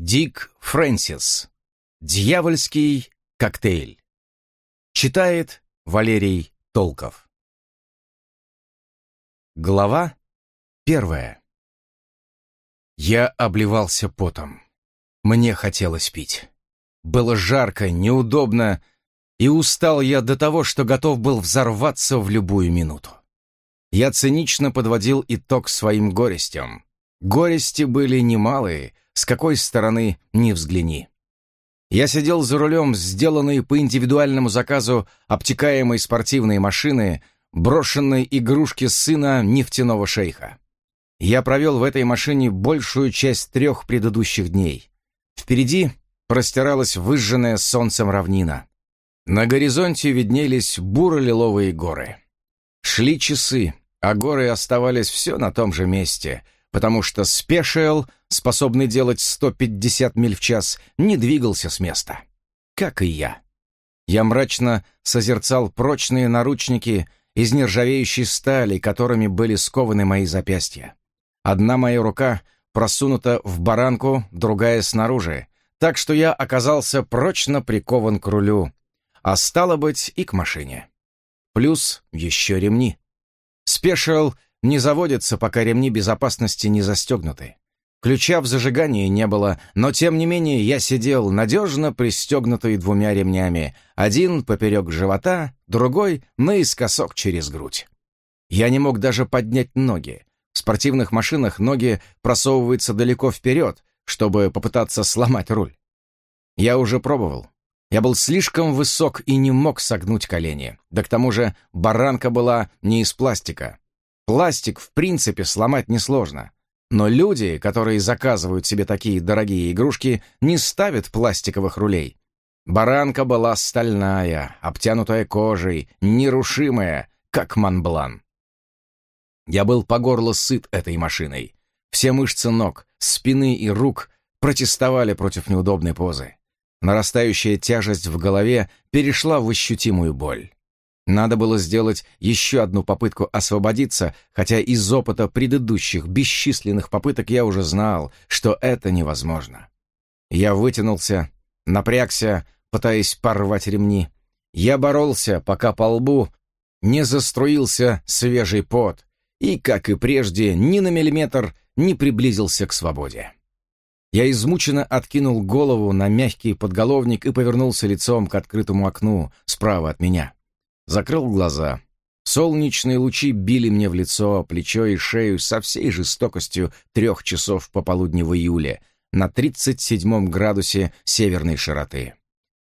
Дик Фрэнсис. Дьявольский коктейль. Читает Валерий Толков. Глава первая. Я обливался потом. Мне хотелось пить. Было жарко, неудобно, и устал я до того, что готов был взорваться в любую минуту. Я цинично подводил итог своим горестям. Горести были немалые, с какой стороны ни взгляни. Я сидел за рулем сделанной по индивидуальному заказу обтекаемой спортивной машины, брошенной игрушки сына нефтяного шейха. Я провел в этой машине большую часть трех предыдущих дней. Впереди простиралась выжженная солнцем равнина. На горизонте виднелись буро-лиловые горы. Шли часы, а горы оставались все на том же месте — потому что спешиал, способный делать 150 миль в час, не двигался с места. Как и я. Я мрачно созерцал прочные наручники из нержавеющей стали, которыми были скованы мои запястья. Одна моя рука просунута в баранку, другая снаружи, так что я оказался прочно прикован к рулю, а стало быть и к машине. Плюс еще ремни. Спешиал не заводится, пока ремни безопасности не застегнуты. Ключа в зажигании не было, но тем не менее я сидел надежно пристегнутый двумя ремнями, один поперек живота, другой наискосок через грудь. Я не мог даже поднять ноги. В спортивных машинах ноги просовываются далеко вперед, чтобы попытаться сломать руль. Я уже пробовал. Я был слишком высок и не мог согнуть колени. Да к тому же баранка была не из пластика. Пластик, в принципе, сломать несложно. Но люди, которые заказывают себе такие дорогие игрушки, не ставят пластиковых рулей. Баранка была стальная, обтянутая кожей, нерушимая, как Монблан. Я был по горло сыт этой машиной. Все мышцы ног, спины и рук протестовали против неудобной позы. Нарастающая тяжесть в голове перешла в ощутимую боль. Надо было сделать еще одну попытку освободиться, хотя из опыта предыдущих бесчисленных попыток я уже знал, что это невозможно. Я вытянулся, напрягся, пытаясь порвать ремни. Я боролся, пока по лбу не заструился свежий пот, и, как и прежде, ни на миллиметр не приблизился к свободе. Я измученно откинул голову на мягкий подголовник и повернулся лицом к открытому окну справа от меня. Закрыл глаза. Солнечные лучи били мне в лицо, плечо и шею со всей жестокостью трех часов пополудни в июле на 37 градусе северной широты.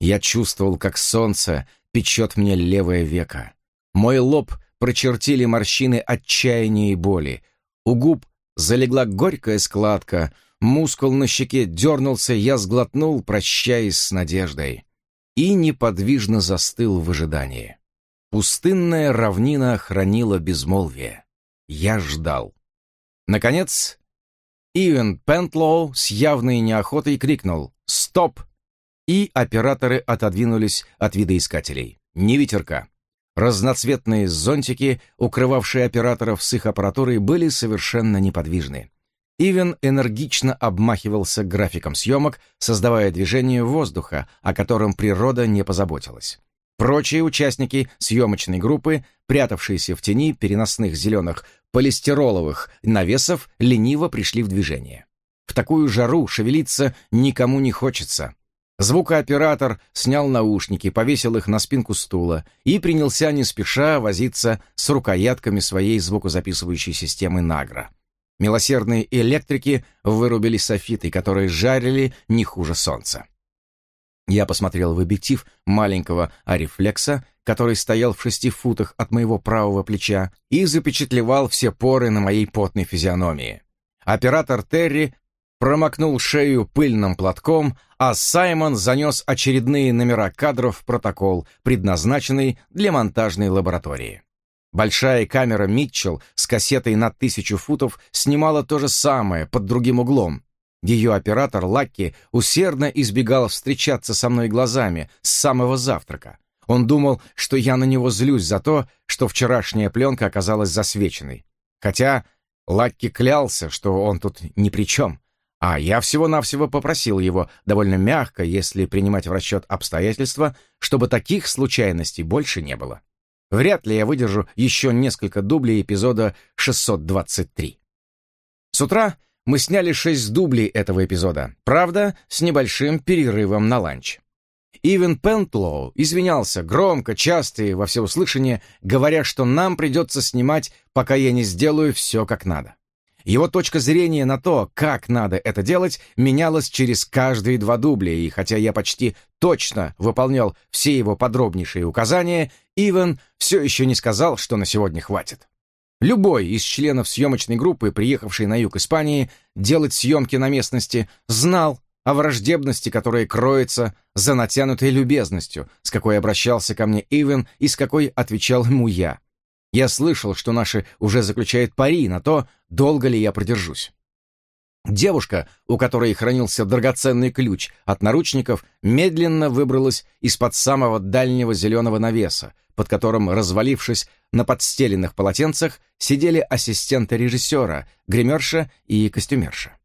Я чувствовал, как солнце печет мне левое веко. Мой лоб прочертили морщины отчаяния и боли. У губ залегла горькая складка, мускул на щеке дернулся, я сглотнул, прощаясь с надеждой. И неподвижно застыл в ожидании. Пустынная равнина хранила безмолвие. Я ждал. Наконец, Ивен Пентлоу с явной неохотой крикнул «Стоп!» и операторы отодвинулись от видоискателей. Ни ветерка. Разноцветные зонтики, укрывавшие операторов с их аппаратурой, были совершенно неподвижны. Ивен энергично обмахивался графиком съемок, создавая движение воздуха, о котором природа не позаботилась. Прочие участники съемочной группы, прятавшиеся в тени переносных зеленых полистироловых навесов, лениво пришли в движение. В такую жару шевелиться никому не хочется. Звукооператор снял наушники, повесил их на спинку стула и принялся не спеша возиться с рукоятками своей звукозаписывающей системы Награ. Милосердные электрики вырубили софиты, которые жарили не хуже солнца. Я посмотрел в объектив маленького арифлекса, который стоял в шести футах от моего правого плеча, и запечатлевал все поры на моей потной физиономии. Оператор Терри промокнул шею пыльным платком, а Саймон занес очередные номера кадров в протокол, предназначенный для монтажной лаборатории. Большая камера Митчелл с кассетой на тысячу футов снимала то же самое под другим углом, ее оператор Лакки усердно избегал встречаться со мной глазами с самого завтрака. Он думал, что я на него злюсь за то, что вчерашняя пленка оказалась засвеченной. Хотя Лакки клялся, что он тут ни при чем. А я всего-навсего попросил его, довольно мягко, если принимать в расчет обстоятельства, чтобы таких случайностей больше не было. Вряд ли я выдержу еще несколько дублей эпизода 623. С утра мы сняли шесть дублей этого эпизода, правда, с небольшим перерывом на ланч. Ивен Пентлоу извинялся громко, часто и во всеуслышание, говоря, что нам придется снимать, пока я не сделаю все как надо. Его точка зрения на то, как надо это делать, менялась через каждые два дубля, и хотя я почти точно выполнял все его подробнейшие указания, Иван все еще не сказал, что на сегодня хватит. Любой из членов съемочной группы, приехавшей на юг Испании, делать съемки на местности, знал о враждебности, которая кроется за натянутой любезностью, с какой обращался ко мне Иван и с какой отвечал ему я. Я слышал, что наши уже заключают пари на то, долго ли я продержусь. Девушка, у которой хранился драгоценный ключ от наручников, медленно выбралась из-под самого дальнего зеленого навеса, под которым, развалившись на подстеленных полотенцах, сидели ассистенты режиссера, гримерша и костюмерша.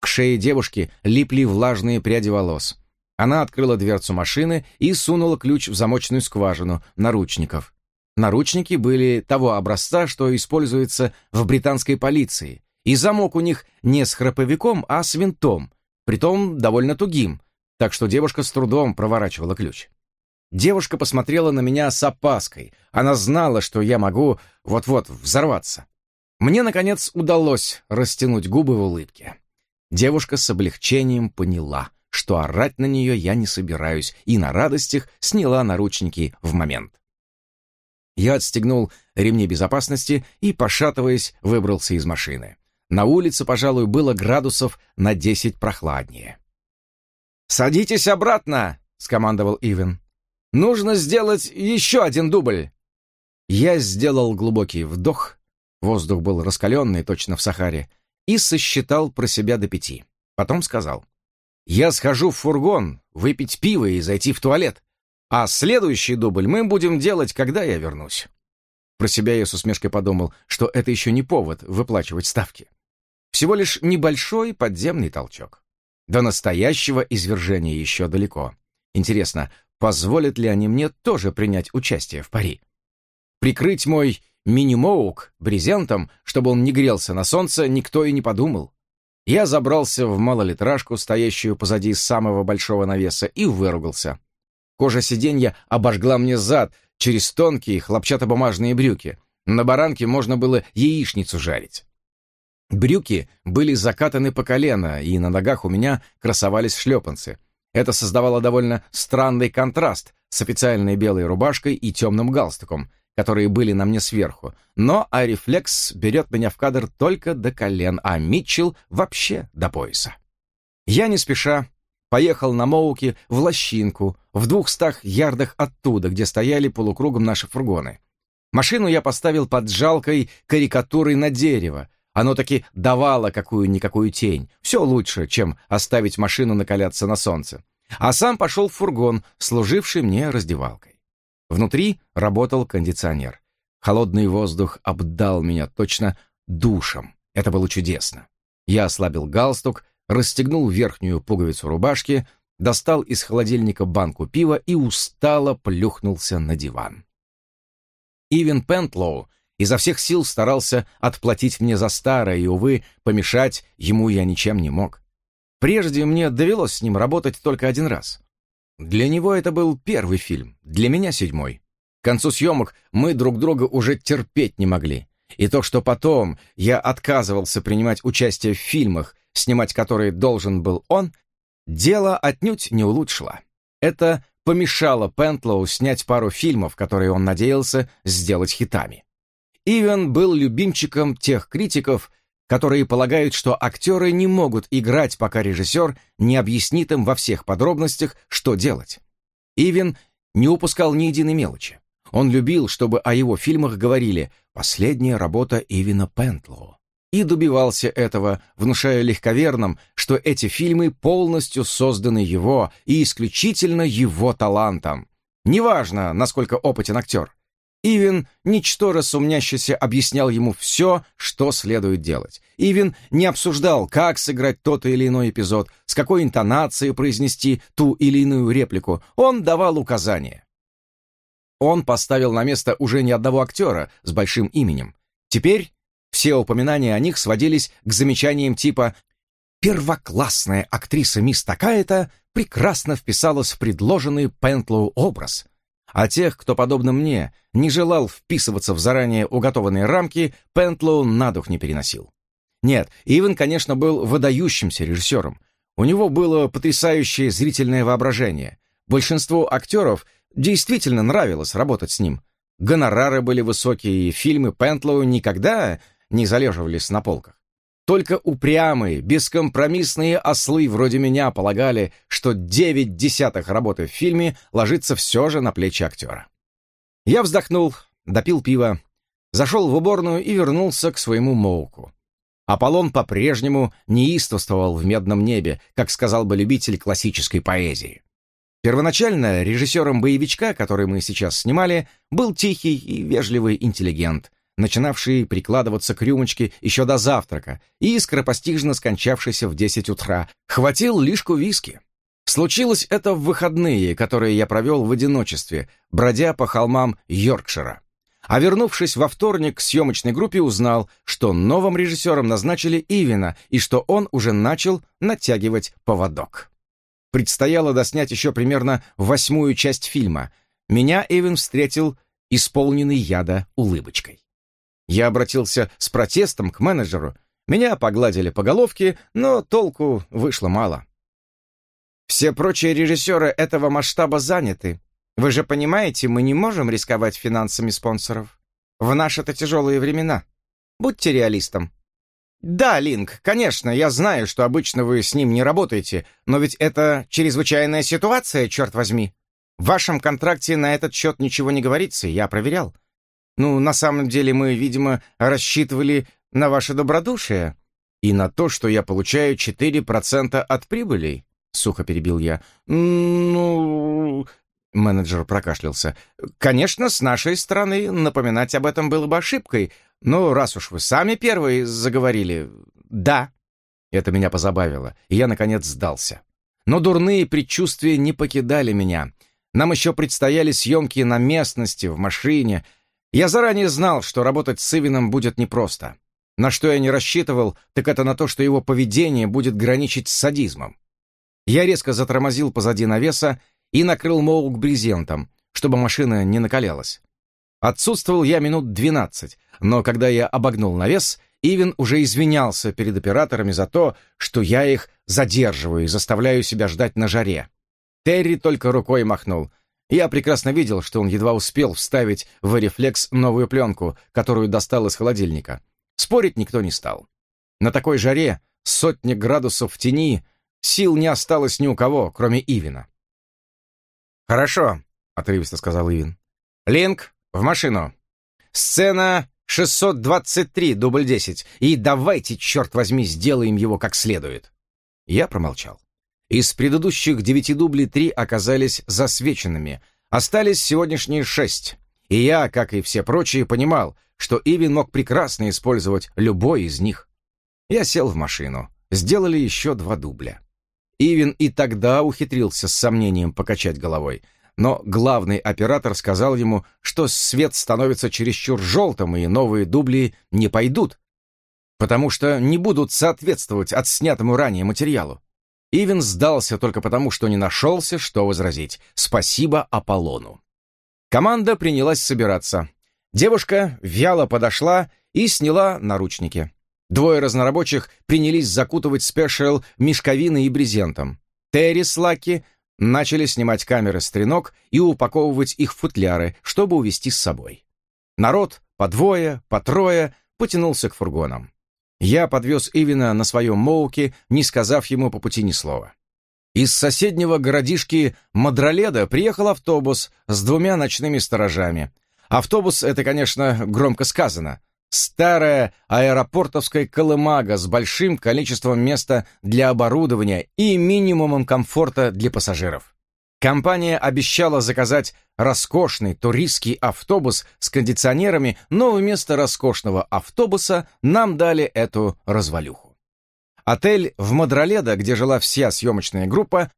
К шее девушки липли влажные пряди волос. Она открыла дверцу машины и сунула ключ в замочную скважину наручников. Наручники были того образца, что используется в британской полиции, и замок у них не с храповиком, а с винтом, притом довольно тугим, так что девушка с трудом проворачивала ключ. Девушка посмотрела на меня с опаской. Она знала, что я могу вот-вот взорваться. Мне, наконец, удалось растянуть губы в улыбке. Девушка с облегчением поняла, что орать на нее я не собираюсь, и на радостях сняла наручники в момент. Я отстегнул ремни безопасности и, пошатываясь, выбрался из машины. На улице, пожалуй, было градусов на десять прохладнее. «Садитесь обратно!» — скомандовал Ивен. «Нужно сделать еще один дубль!» Я сделал глубокий вдох, воздух был раскаленный, точно в Сахаре, и сосчитал про себя до пяти. Потом сказал, «Я схожу в фургон, выпить пиво и зайти в туалет. А следующий дубль мы будем делать, когда я вернусь. Про себя я с усмешкой подумал, что это еще не повод выплачивать ставки. Всего лишь небольшой подземный толчок. До настоящего извержения еще далеко. Интересно, позволят ли они мне тоже принять участие в пари? Прикрыть мой мини-моук брезентом, чтобы он не грелся на солнце, никто и не подумал. Я забрался в малолитражку, стоящую позади самого большого навеса, и выругался. Кожа сиденья обожгла мне зад через тонкие хлопчатобумажные брюки. На баранке можно было яичницу жарить. Брюки были закатаны по колено, и на ногах у меня красовались шлепанцы. Это создавало довольно странный контраст с официальной белой рубашкой и темным галстуком, которые были на мне сверху. Но Арифлекс берет меня в кадр только до колен, а Митчелл вообще до пояса. Я не спеша поехал на Моуке в Лощинку, в двухстах ярдах оттуда, где стояли полукругом наши фургоны. Машину я поставил под жалкой карикатурой на дерево. Оно таки давало какую-никакую тень. Все лучше, чем оставить машину накаляться на солнце. А сам пошел в фургон, служивший мне раздевалкой. Внутри работал кондиционер. Холодный воздух обдал меня точно душем. Это было чудесно. Я ослабил галстук, расстегнул верхнюю пуговицу рубашки, достал из холодильника банку пива и устало плюхнулся на диван. Ивен Пентлоу изо всех сил старался отплатить мне за старое, и, увы, помешать ему я ничем не мог. Прежде мне довелось с ним работать только один раз. Для него это был первый фильм, для меня седьмой. К концу съемок мы друг друга уже терпеть не могли. И то, что потом я отказывался принимать участие в фильмах, снимать которые должен был он, дело отнюдь не улучшило. Это помешало Пентлоу снять пару фильмов, которые он надеялся сделать хитами. Ивен был любимчиком тех критиков, которые полагают, что актеры не могут играть, пока режиссер не объяснит им во всех подробностях, что делать. Ивен не упускал ни единой мелочи. Он любил, чтобы о его фильмах говорили «последняя работа Ивена Пентлоу» и добивался этого, внушая легковерным, что эти фильмы полностью созданы его и исключительно его талантом. Неважно, насколько опытен актер. Ивен, ничтоже сумнящийся, объяснял ему все, что следует делать. Ивен не обсуждал, как сыграть тот или иной эпизод, с какой интонацией произнести ту или иную реплику. Он давал указания. Он поставил на место уже не одного актера с большим именем. Теперь все упоминания о них сводились к замечаниям типа «Первоклассная актриса мисс такая-то прекрасно вписалась в предложенный Пентлоу образ», а тех, кто, подобно мне, не желал вписываться в заранее уготованные рамки, Пентлоу на дух не переносил. Нет, Иван, конечно, был выдающимся режиссером. У него было потрясающее зрительное воображение. Большинству актеров действительно нравилось работать с ним. Гонорары были высокие, и фильмы Пентлоу никогда не залеживались на полках. Только упрямые, бескомпромиссные ослы вроде меня полагали, что девять десятых работы в фильме ложится все же на плечи актера. Я вздохнул, допил пиво, зашел в уборную и вернулся к своему Моуку. Аполлон по-прежнему неистовствовал в медном небе, как сказал бы любитель классической поэзии. Первоначально режиссером боевичка, который мы сейчас снимали, был тихий и вежливый интеллигент, начинавший прикладываться к рюмочке еще до завтрака и скоропостижно скончавшийся в десять утра, хватил лишку виски. Случилось это в выходные, которые я провел в одиночестве, бродя по холмам Йоркшира. А вернувшись во вторник к съемочной группе, узнал, что новым режиссером назначили Ивина и что он уже начал натягивать поводок. Предстояло доснять еще примерно восьмую часть фильма. Меня Ивин встретил исполненный яда улыбочкой. Я обратился с протестом к менеджеру. Меня погладили по головке, но толку вышло мало. Все прочие режиссеры этого масштаба заняты. Вы же понимаете, мы не можем рисковать финансами спонсоров. В наши-то тяжелые времена. Будьте реалистом. Да, Линк, конечно, я знаю, что обычно вы с ним не работаете, но ведь это чрезвычайная ситуация, черт возьми. В вашем контракте на этот счет ничего не говорится, я проверял. Ну, на самом деле мы, видимо, рассчитывали на ваше добродушие и на то, что я получаю 4% от прибыли, сухо перебил я. Ну, менеджер прокашлялся. Конечно, с нашей стороны напоминать об этом было бы ошибкой, но раз уж вы сами первые заговорили, да. Это меня позабавило, и я наконец сдался. Но дурные предчувствия не покидали меня. Нам еще предстояли съемки на местности, в машине, я заранее знал, что работать с Ивином будет непросто. На что я не рассчитывал, так это на то, что его поведение будет граничить с садизмом. Я резко затормозил позади навеса и накрыл Моук брезентом, чтобы машина не накалялась. Отсутствовал я минут двенадцать, но когда я обогнул навес, Ивин уже извинялся перед операторами за то, что я их задерживаю и заставляю себя ждать на жаре. Терри только рукой махнул — я прекрасно видел, что он едва успел вставить в рефлекс новую пленку, которую достал из холодильника. Спорить никто не стал. На такой жаре, сотни градусов в тени, сил не осталось ни у кого, кроме Ивина. «Хорошо», — отрывисто сказал Ивин. «Линк, в машину. Сцена 623, дубль 10. И давайте, черт возьми, сделаем его как следует». Я промолчал. Из предыдущих девяти дублей три оказались засвеченными. Остались сегодняшние шесть. И я, как и все прочие, понимал, что Ивин мог прекрасно использовать любой из них. Я сел в машину. Сделали еще два дубля. Ивин и тогда ухитрился с сомнением покачать головой. Но главный оператор сказал ему, что свет становится чересчур желтым, и новые дубли не пойдут, потому что не будут соответствовать отснятому ранее материалу. Ивен сдался только потому, что не нашелся, что возразить. Спасибо Аполлону. Команда принялась собираться. Девушка вяло подошла и сняла наручники. Двое разнорабочих принялись закутывать спешл мешковиной и брезентом. Терри с Лаки начали снимать камеры с треног и упаковывать их в футляры, чтобы увезти с собой. Народ по двое, по трое потянулся к фургонам. Я подвез Ивина на своем моуке, не сказав ему по пути ни слова. Из соседнего городишки Мадроледа приехал автобус с двумя ночными сторожами. Автобус — это, конечно, громко сказано. Старая аэропортовская колымага с большим количеством места для оборудования и минимумом комфорта для пассажиров. Компания обещала заказать роскошный туристский автобус с кондиционерами, но вместо роскошного автобуса нам дали эту развалюху. Отель в Мадроледо, где жила вся съемочная группа,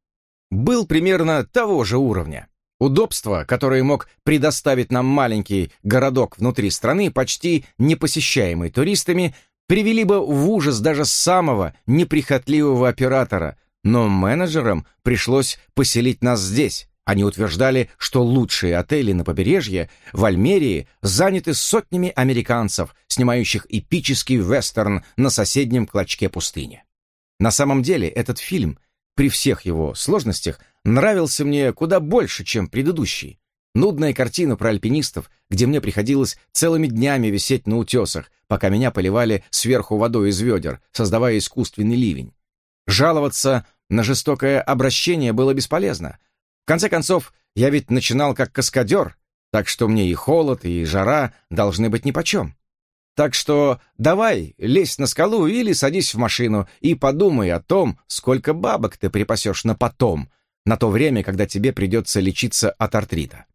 был примерно того же уровня. Удобства, которые мог предоставить нам маленький городок внутри страны, почти непосещаемый туристами, привели бы в ужас даже самого неприхотливого оператора, но менеджерам пришлось поселить нас здесь. Они утверждали, что лучшие отели на побережье в Альмерии заняты сотнями американцев, снимающих эпический вестерн на соседнем клочке пустыни. На самом деле этот фильм, при всех его сложностях, нравился мне куда больше, чем предыдущий. Нудная картина про альпинистов, где мне приходилось целыми днями висеть на утесах, пока меня поливали сверху водой из ведер, создавая искусственный ливень. Жаловаться на жестокое обращение было бесполезно. В конце концов, я ведь начинал как каскадер, так что мне и холод, и жара должны быть нипочем. Так что давай, лезь на скалу или садись в машину и подумай о том, сколько бабок ты припасешь на потом, на то время, когда тебе придется лечиться от артрита.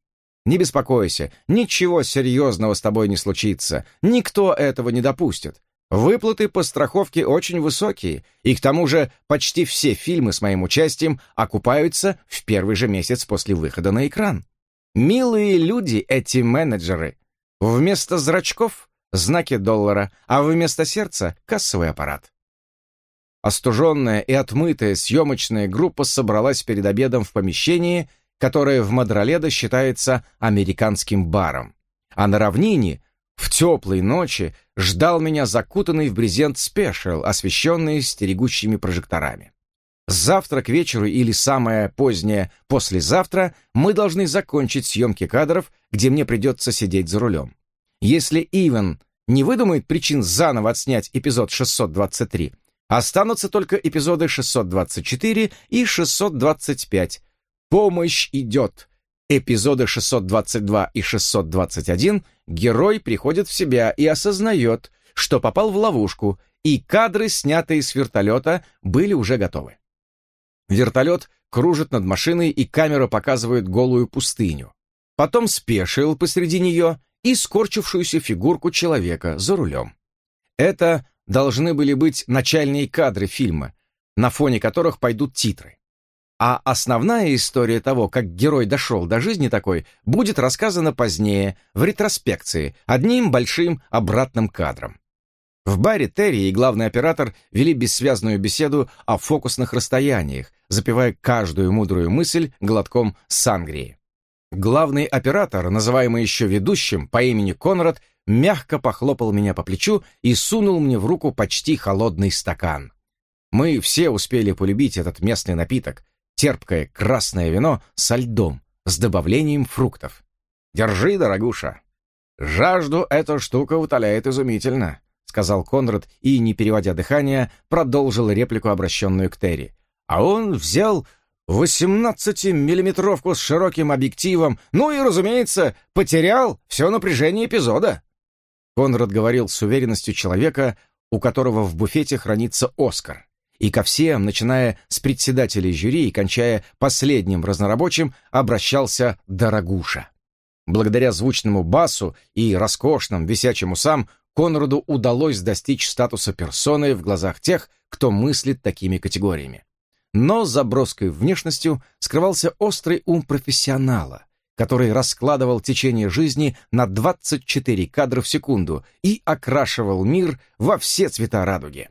Не беспокойся, ничего серьезного с тобой не случится, никто этого не допустит. Выплаты по страховке очень высокие, и к тому же почти все фильмы с моим участием окупаются в первый же месяц после выхода на экран. Милые люди эти менеджеры. Вместо зрачков — знаки доллара, а вместо сердца — кассовый аппарат. Остуженная и отмытая съемочная группа собралась перед обедом в помещении, которое в Мадроледо считается американским баром. А на равнине в теплой ночи ждал меня закутанный в брезент спешл, освещенный стерегущими прожекторами. Завтра к вечеру или самое позднее послезавтра мы должны закончить съемки кадров, где мне придется сидеть за рулем. Если Иван не выдумает причин заново отснять эпизод 623, останутся только эпизоды 624 и 625. Помощь идет. Эпизоды 622 и 621 герой приходит в себя и осознает, что попал в ловушку, и кадры, снятые с вертолета, были уже готовы. Вертолет кружит над машиной, и камера показывает голую пустыню. Потом спешил посреди нее и скорчившуюся фигурку человека за рулем. Это должны были быть начальные кадры фильма, на фоне которых пойдут титры. А основная история того, как герой дошел до жизни такой, будет рассказана позднее, в ретроспекции, одним большим обратным кадром. В баре Терри и главный оператор вели бессвязную беседу о фокусных расстояниях, запивая каждую мудрую мысль глотком сангрии. Главный оператор, называемый еще ведущим по имени Конрад, мягко похлопал меня по плечу и сунул мне в руку почти холодный стакан. Мы все успели полюбить этот местный напиток, терпкое красное вино со льдом, с добавлением фруктов. «Держи, дорогуша!» «Жажду эта штука утоляет изумительно», — сказал Конрад и, не переводя дыхания, продолжил реплику, обращенную к Терри. А он взял 18-миллиметровку с широким объективом, ну и, разумеется, потерял все напряжение эпизода. Конрад говорил с уверенностью человека, у которого в буфете хранится Оскар и ко всем, начиная с председателей жюри и кончая последним разнорабочим, обращался Дорогуша. Благодаря звучному басу и роскошным висячим усам Конраду удалось достичь статуса персоны в глазах тех, кто мыслит такими категориями. Но за броской внешностью скрывался острый ум профессионала, который раскладывал течение жизни на 24 кадра в секунду и окрашивал мир во все цвета радуги.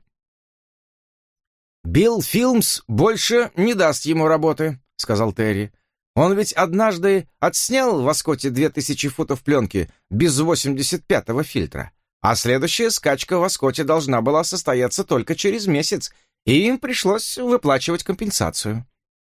«Билл Филмс больше не даст ему работы», — сказал Терри. «Он ведь однажды отснял в Аскоте две тысячи футов пленки без 85-го фильтра, а следующая скачка в Аскоте должна была состояться только через месяц, и им пришлось выплачивать компенсацию».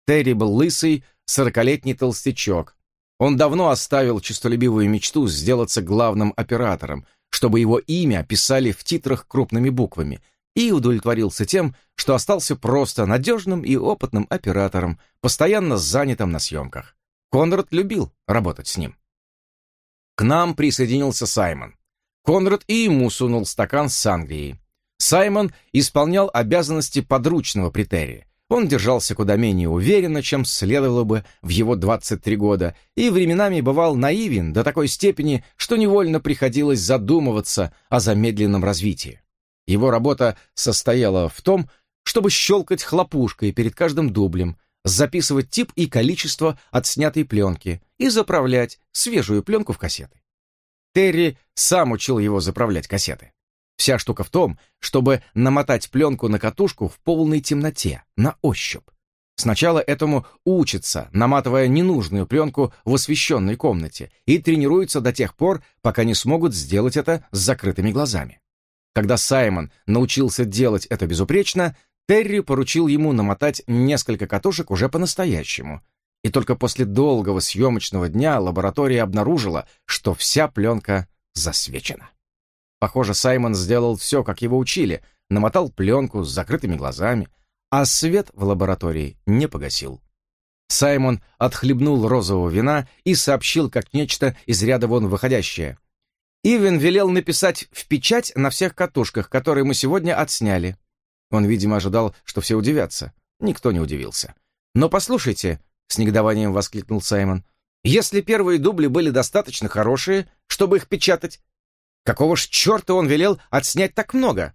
Терри был лысый, сорокалетний толстячок. Он давно оставил честолюбивую мечту сделаться главным оператором, чтобы его имя писали в титрах крупными буквами — и удовлетворился тем, что остался просто надежным и опытным оператором, постоянно занятым на съемках. Конрад любил работать с ним. К нам присоединился Саймон. Конрад и ему сунул стакан с сангрией. Саймон исполнял обязанности подручного при Терри, Он держался куда менее уверенно, чем следовало бы в его 23 года, и временами бывал наивен до такой степени, что невольно приходилось задумываться о замедленном развитии. Его работа состояла в том, чтобы щелкать хлопушкой перед каждым дублем, записывать тип и количество отснятой пленки и заправлять свежую пленку в кассеты. Терри сам учил его заправлять кассеты. Вся штука в том, чтобы намотать пленку на катушку в полной темноте, на ощупь. Сначала этому учится, наматывая ненужную пленку в освещенной комнате, и тренируются до тех пор, пока не смогут сделать это с закрытыми глазами. Когда Саймон научился делать это безупречно, Терри поручил ему намотать несколько катушек уже по-настоящему. И только после долгого съемочного дня лаборатория обнаружила, что вся пленка засвечена. Похоже, Саймон сделал все, как его учили, намотал пленку с закрытыми глазами, а свет в лаборатории не погасил. Саймон отхлебнул розового вина и сообщил как нечто из ряда вон выходящее. Ивен велел написать в печать на всех катушках, которые мы сегодня отсняли. Он, видимо, ожидал, что все удивятся. Никто не удивился. «Но послушайте», — с негодованием воскликнул Саймон, «если первые дубли были достаточно хорошие, чтобы их печатать, какого ж черта он велел отснять так много?»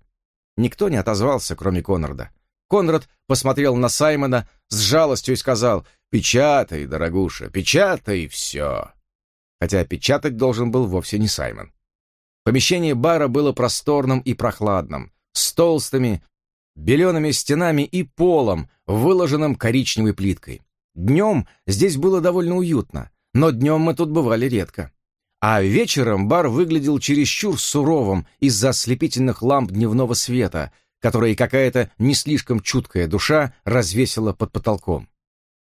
Никто не отозвался, кроме Конрада. Конрад посмотрел на Саймона с жалостью и сказал «Печатай, дорогуша, печатай все». Хотя печатать должен был вовсе не Саймон. Помещение бара было просторным и прохладным, с толстыми, белеными стенами и полом, выложенным коричневой плиткой. Днем здесь было довольно уютно, но днем мы тут бывали редко. А вечером бар выглядел чересчур суровым из-за ослепительных ламп дневного света, которые какая-то не слишком чуткая душа развесила под потолком.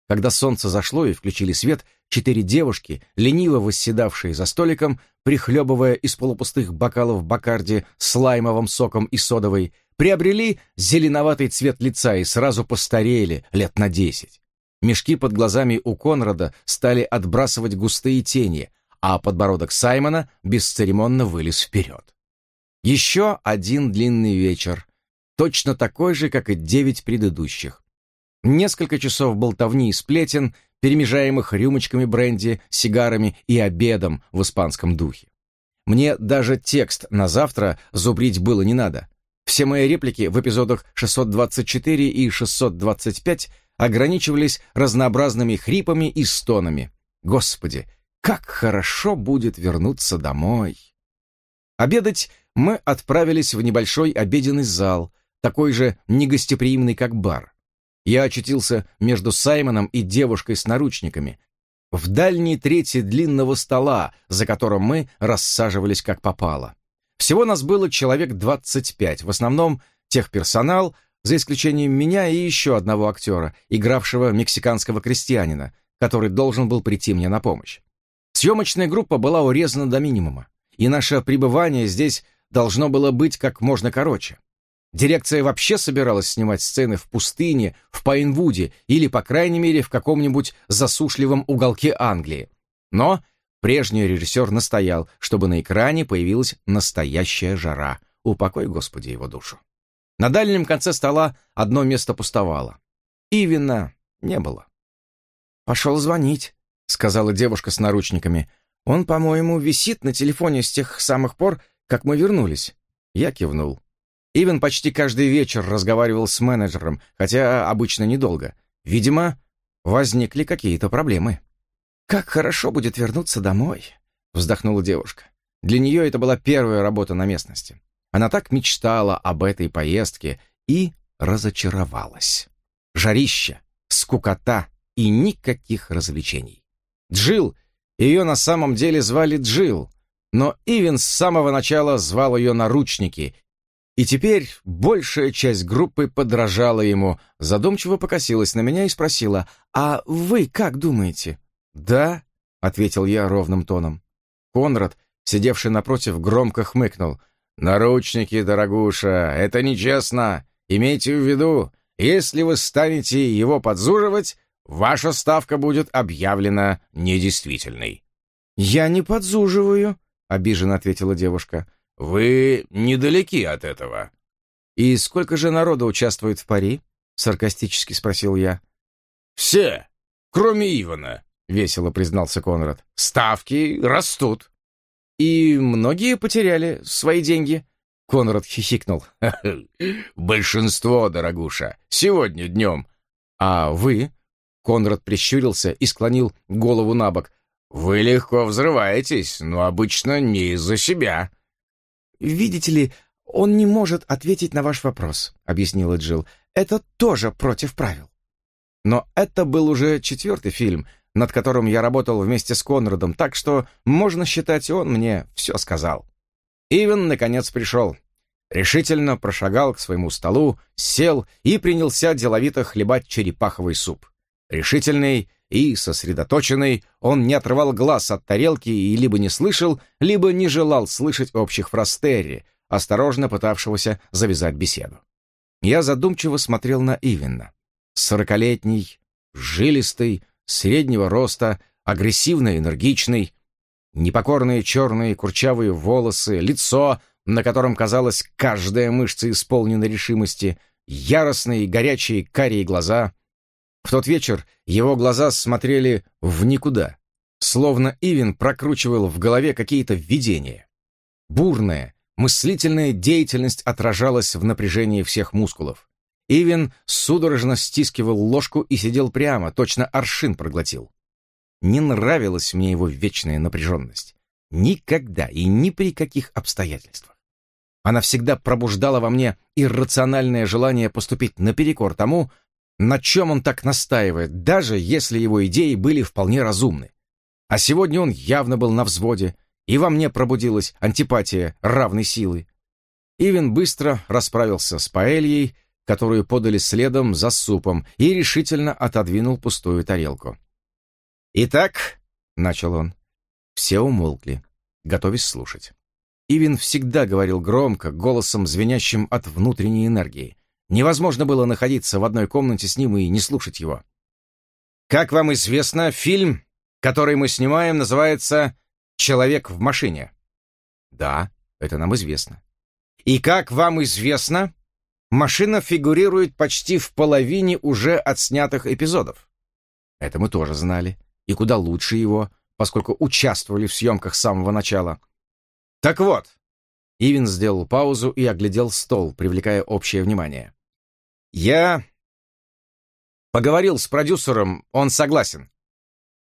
Когда солнце зашло и включили свет, четыре девушки, лениво восседавшие за столиком, прихлебывая из полупустых бокалов бакарди с лаймовым соком и содовой, приобрели зеленоватый цвет лица и сразу постарели лет на десять. Мешки под глазами у Конрада стали отбрасывать густые тени, а подбородок Саймона бесцеремонно вылез вперед. Еще один длинный вечер, точно такой же, как и девять предыдущих. Несколько часов болтовни и сплетен, перемежаемых рюмочками бренди, сигарами и обедом в испанском духе. Мне даже текст на завтра зубрить было не надо. Все мои реплики в эпизодах 624 и 625 ограничивались разнообразными хрипами и стонами. Господи, как хорошо будет вернуться домой! Обедать мы отправились в небольшой обеденный зал, такой же негостеприимный, как бар. Я очутился между Саймоном и девушкой с наручниками, в дальней трети длинного стола, за которым мы рассаживались как попало. Всего нас было человек 25, в основном техперсонал, за исключением меня и еще одного актера, игравшего мексиканского крестьянина, который должен был прийти мне на помощь. Съемочная группа была урезана до минимума, и наше пребывание здесь должно было быть как можно короче. Дирекция вообще собиралась снимать сцены в пустыне, в Пайнвуде или, по крайней мере, в каком-нибудь засушливом уголке Англии. Но Прежний режиссер настоял, чтобы на экране появилась настоящая жара. Упокой, Господи, его душу. На дальнем конце стола одно место пустовало. И вина не было. «Пошел звонить», — сказала девушка с наручниками. «Он, по-моему, висит на телефоне с тех самых пор, как мы вернулись». Я кивнул. Ивен почти каждый вечер разговаривал с менеджером, хотя обычно недолго. Видимо, возникли какие-то проблемы. «Как хорошо будет вернуться домой», — вздохнула девушка. Для нее это была первая работа на местности. Она так мечтала об этой поездке и разочаровалась. Жарище, скукота и никаких развлечений. Джил, ее на самом деле звали Джил, но Ивен с самого начала звал ее наручники, и теперь большая часть группы подражала ему, задумчиво покосилась на меня и спросила, «А вы как думаете?» «Да», — ответил я ровным тоном. Конрад, сидевший напротив, громко хмыкнул. «Наручники, дорогуша, это нечестно. Имейте в виду, если вы станете его подзуживать, ваша ставка будет объявлена недействительной». «Я не подзуживаю», — обиженно ответила девушка. «Вы недалеки от этого». «И сколько же народа участвует в пари?» саркастически спросил я. «Все, кроме Ивана», — весело признался Конрад. «Ставки растут». «И многие потеряли свои деньги?» Конрад хихикнул. «Большинство, дорогуша, сегодня днем». «А вы?» Конрад прищурился и склонил голову на бок. «Вы легко взрываетесь, но обычно не из-за себя». «Видите ли, он не может ответить на ваш вопрос», — объяснила Джилл. «Это тоже против правил». Но это был уже четвертый фильм, над которым я работал вместе с Конрадом, так что, можно считать, он мне все сказал. Ивен, наконец, пришел. Решительно прошагал к своему столу, сел и принялся деловито хлебать черепаховый суп. Решительный и сосредоточенный, он не отрывал глаз от тарелки и либо не слышал, либо не желал слышать общих фраз осторожно пытавшегося завязать беседу. Я задумчиво смотрел на Ивена. Сорокалетний, жилистый, среднего роста, агрессивно энергичный, непокорные черные курчавые волосы, лицо, на котором, казалось, каждая мышца исполнена решимости, яростные горячие карие глаза. В тот вечер его глаза смотрели в никуда, словно Ивен прокручивал в голове какие-то видения. Бурная, мыслительная деятельность отражалась в напряжении всех мускулов. Ивен судорожно стискивал ложку и сидел прямо, точно аршин проглотил. Не нравилась мне его вечная напряженность. Никогда и ни при каких обстоятельствах. Она всегда пробуждала во мне иррациональное желание поступить наперекор тому, на чем он так настаивает, даже если его идеи были вполне разумны. А сегодня он явно был на взводе, и во мне пробудилась антипатия равной силы. Ивен быстро расправился с паэльей, которую подали следом за супом, и решительно отодвинул пустую тарелку. «Итак», — начал он, — все умолкли, готовясь слушать. Ивин всегда говорил громко, голосом звенящим от внутренней энергии. Невозможно было находиться в одной комнате с ним и не слушать его. «Как вам известно, фильм, который мы снимаем, называется «Человек в машине». Да, это нам известно. И как вам известно, машина фигурирует почти в половине уже отснятых эпизодов. Это мы тоже знали, и куда лучше его, поскольку участвовали в съемках с самого начала. Так вот, Ивин сделал паузу и оглядел стол, привлекая общее внимание. Я поговорил с продюсером, он согласен.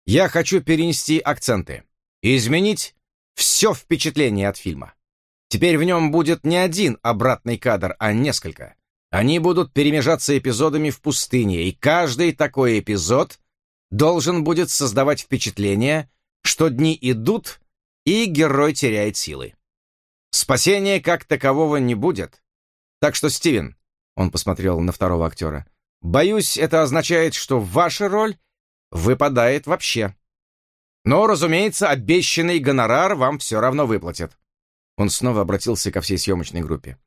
Я хочу перенести акценты и изменить все впечатление от фильма. Теперь в нем будет не один обратный кадр, а несколько. Они будут перемежаться эпизодами в пустыне, и каждый такой эпизод должен будет создавать впечатление, что дни идут, и герой теряет силы. Спасения как такового не будет. Так что, Стивен, он посмотрел на второго актера, боюсь, это означает, что ваша роль выпадает вообще. Но, разумеется, обещанный гонорар вам все равно выплатят. Он снова обратился ко всей съемочной группе.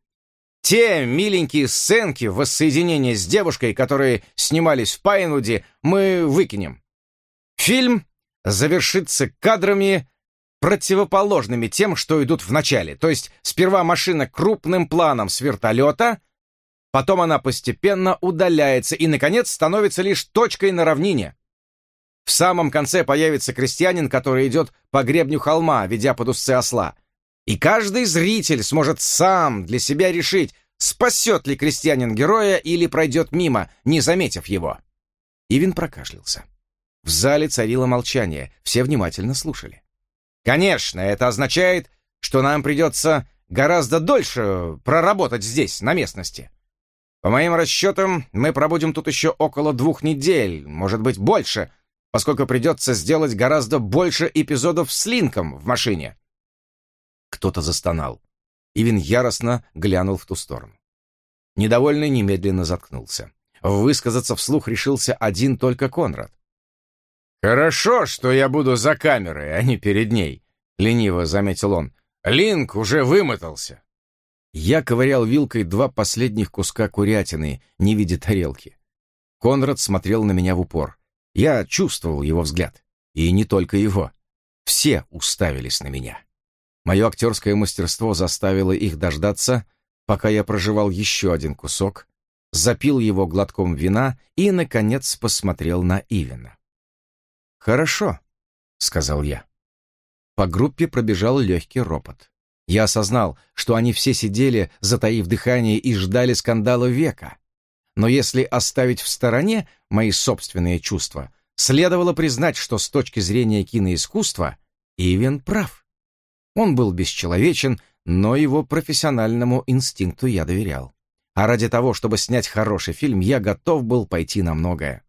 Те миленькие сценки воссоединения с девушкой, которые снимались в Пайнвуде, мы выкинем. Фильм завершится кадрами, противоположными тем, что идут в начале. То есть сперва машина крупным планом с вертолета, потом она постепенно удаляется и, наконец, становится лишь точкой на равнине. В самом конце появится крестьянин, который идет по гребню холма, ведя под узцы осла. И каждый зритель сможет сам для себя решить, спасет ли крестьянин героя или пройдет мимо, не заметив его. Ивин прокашлялся. В зале царило молчание, все внимательно слушали. Конечно, это означает, что нам придется гораздо дольше проработать здесь, на местности. По моим расчетам, мы пробудем тут еще около двух недель, может быть, больше, поскольку придется сделать гораздо больше эпизодов с Линком в машине. Кто-то застонал. Ивин яростно глянул в ту сторону. Недовольный немедленно заткнулся. Высказаться вслух решился один только Конрад. «Хорошо, что я буду за камерой, а не перед ней», — лениво заметил он. «Линк уже вымотался». Я ковырял вилкой два последних куска курятины, не видя тарелки. Конрад смотрел на меня в упор. Я чувствовал его взгляд. И не только его. Все уставились на меня. Мое актерское мастерство заставило их дождаться, пока я проживал еще один кусок, запил его глотком вина и, наконец, посмотрел на Ивена. «Хорошо», — сказал я. По группе пробежал легкий ропот. Я осознал, что они все сидели, затаив дыхание, и ждали скандала века. Но если оставить в стороне мои собственные чувства, следовало признать, что с точки зрения киноискусства Ивен прав. Он был бесчеловечен, но его профессиональному инстинкту я доверял. А ради того, чтобы снять хороший фильм, я готов был пойти на многое.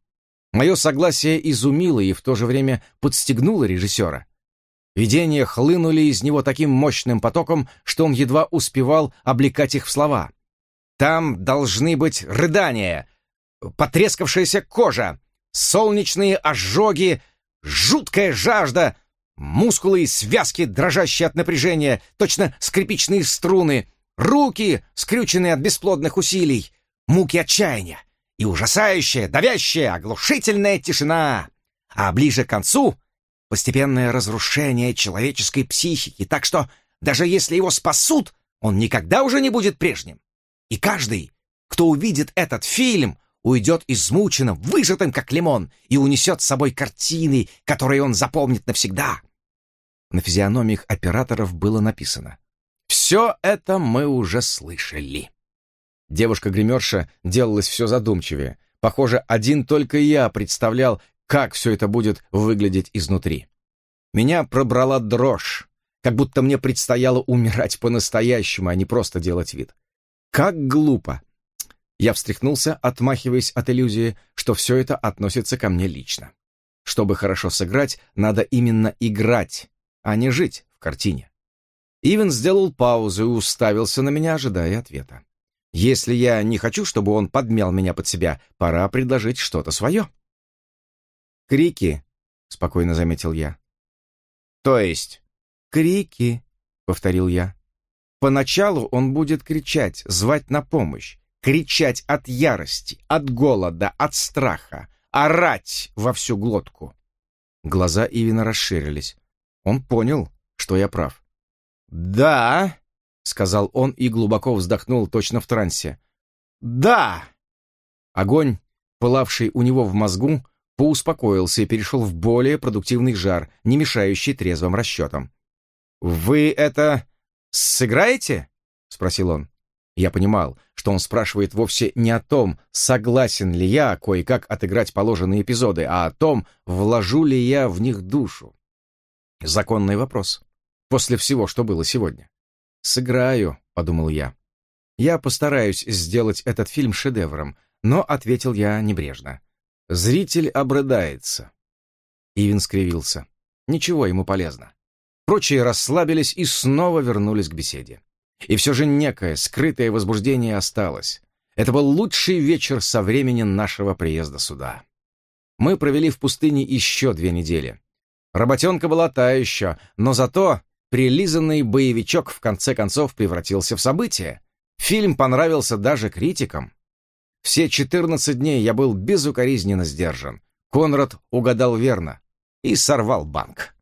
Мое согласие изумило и в то же время подстегнуло режиссера. Видения хлынули из него таким мощным потоком, что он едва успевал облекать их в слова. «Там должны быть рыдания, потрескавшаяся кожа, солнечные ожоги, жуткая жажда, мускулы и связки, дрожащие от напряжения, точно скрипичные струны, руки, скрюченные от бесплодных усилий, муки отчаяния и ужасающая, давящая, оглушительная тишина. А ближе к концу — постепенное разрушение человеческой психики, так что даже если его спасут, он никогда уже не будет прежним. И каждый, кто увидит этот фильм, уйдет измученным, выжатым, как лимон, и унесет с собой картины, которые он запомнит навсегда. На физиономиях операторов было написано «Все это мы уже слышали». Девушка-гримерша делалась все задумчивее. Похоже, один только я представлял, как все это будет выглядеть изнутри. Меня пробрала дрожь, как будто мне предстояло умирать по-настоящему, а не просто делать вид. Как глупо! Я встряхнулся, отмахиваясь от иллюзии, что все это относится ко мне лично. Чтобы хорошо сыграть, надо именно играть, а не жить в картине. Ивен сделал паузу и уставился на меня, ожидая ответа. Если я не хочу, чтобы он подмял меня под себя, пора предложить что-то свое. «Крики», — спокойно заметил я. «То есть?» «Крики», — повторил я. «Поначалу он будет кричать, звать на помощь, кричать от ярости, от голода, от страха, орать во всю глотку». Глаза Ивина расширились. Он понял, что я прав. «Да», — сказал он и глубоко вздохнул точно в трансе. «Да!» Огонь, пылавший у него в мозгу, поуспокоился и перешел в более продуктивный жар, не мешающий трезвым расчетам. «Вы это сыграете?» — спросил он. Я понимал, что он спрашивает вовсе не о том, согласен ли я кое-как отыграть положенные эпизоды, а о том, вложу ли я в них душу. Законный вопрос. После всего, что было сегодня. «Сыграю», — подумал я. «Я постараюсь сделать этот фильм шедевром», но ответил я небрежно. «Зритель обрыдается». Ивин скривился. Ничего ему полезно. Прочие расслабились и снова вернулись к беседе. И все же некое скрытое возбуждение осталось. Это был лучший вечер со времени нашего приезда сюда. Мы провели в пустыне еще две недели. Работенка была та еще, но зато прилизанный боевичок в конце концов превратился в событие. Фильм понравился даже критикам. Все 14 дней я был безукоризненно сдержан. Конрад угадал верно и сорвал банк.